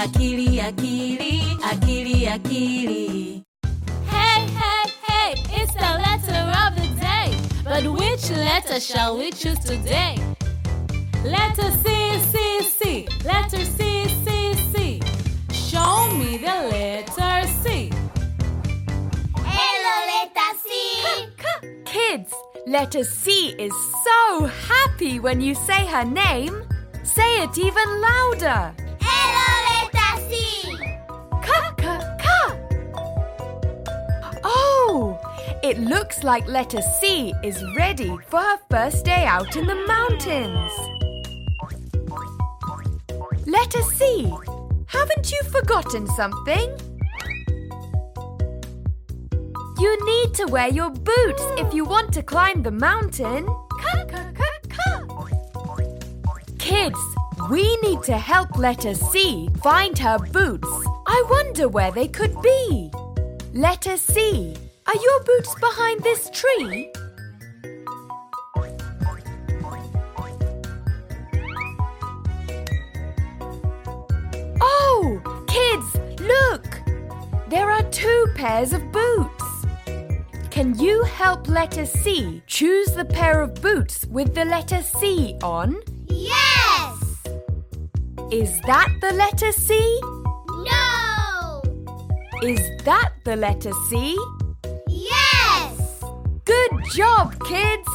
akili, akili, akili, akili. Hey, hey, hey, it's the letter of the day. But which letter shall we choose today? Letter C, C, C. Letter C, C, C. Show me the letter C. Hello, letter C. Kids, letter C is so happy when you say her name. Say it even louder. It looks like letter C is ready for her first day out in the mountains. Letter C, haven't you forgotten something? You need to wear your boots if you want to climb the mountain. Kids, we need to help letter C find her boots. I wonder where they could be. Letter C, are your boots behind this tree? Oh, kids, look! There are two pairs of boots. Can you help letter C choose the pair of boots with the letter C on? Yes. Is that the letter C? No. Is that the letter C? Job, kids!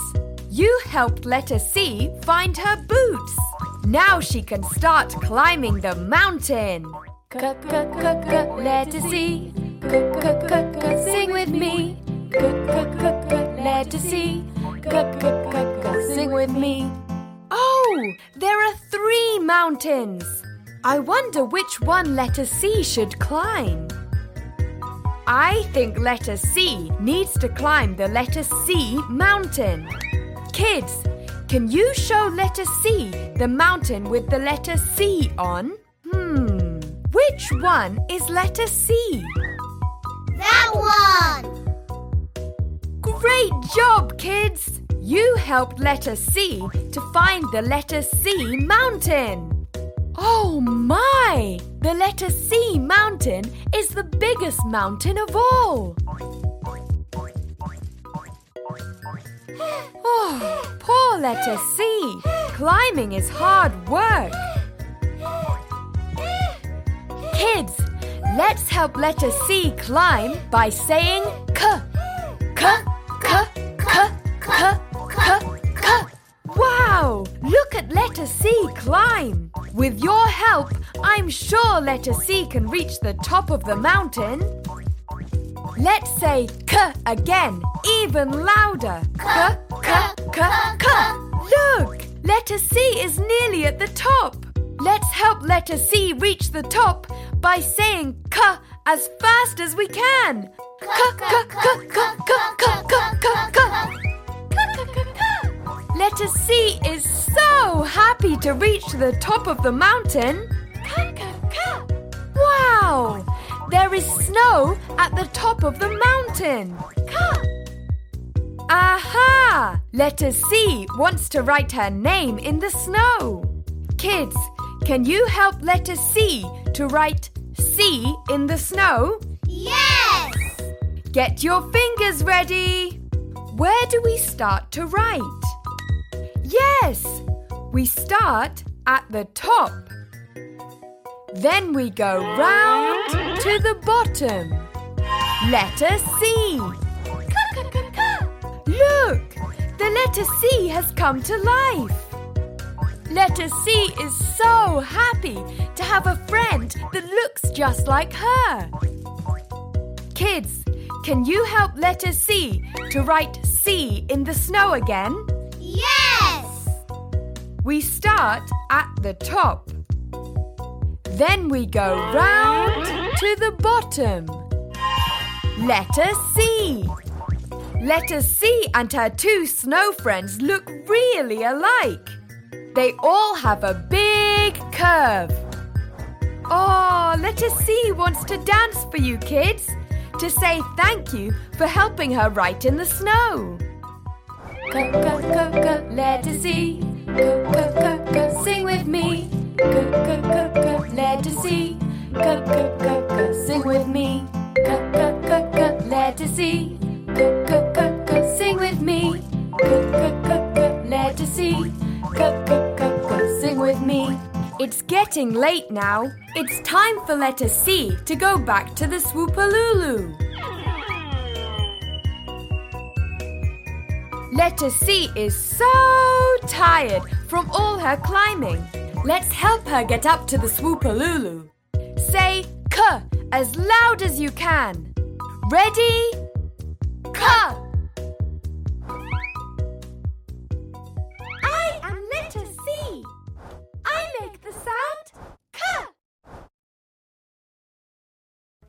You helped letter C find her boots. Now she can start climbing the mountain. Letter C, sing with me. Letter C, sing with me. Oh, there are three mountains. I wonder which one letter C should climb. I think letter C needs to climb the letter C mountain. Kids, can you show letter C the mountain with the letter C on? Hmm, which one is letter C? That one. Great job, kids! You helped letter C to find the letter C mountain. Oh my! The letter C mountain is the biggest mountain of all. Oh, poor letter C. Climbing is hard work. Kids, let's help letter C climb by saying k. K, k, k, k, k! Look at letter C climb. With your help, I'm sure letter C can reach the top of the mountain. Let's say k again, even louder. K, k, k, k. Look! Letter C is nearly at the top. Let's help letter C reach the top by saying k as fast as we can. K, k, k, k, k, k, k, k, k. Letter C is happy to reach the top of the mountain. Wow! There is snow at the top of the mountain. Aha! Letter C wants to write her name in the snow. Kids, can you help letter C to write C in the snow? Yes. Get your fingers ready. Where do we start to write? Yes, we start at the top. Then we go round to the bottom. Letter C. Look, the letter C has come to life. Letter C is so happy to have a friend that looks just like her. Kids, can you help letter C to write C in the snow again? Yes. We start at the top. Then we go round to the bottom. Letter C. Letter C and her two snow friends look really alike. They all have a big curve. Oh, Letter C wants to dance for you kids to say thank you for helping her write in the snow. C, C, C, letter C. Late now. It's time for letter C to go back to the Swoopalulu. Letter C is so tired from all her climbing. Let's help her get up to the Swoopalulu. Say K as loud as you can. Ready? K.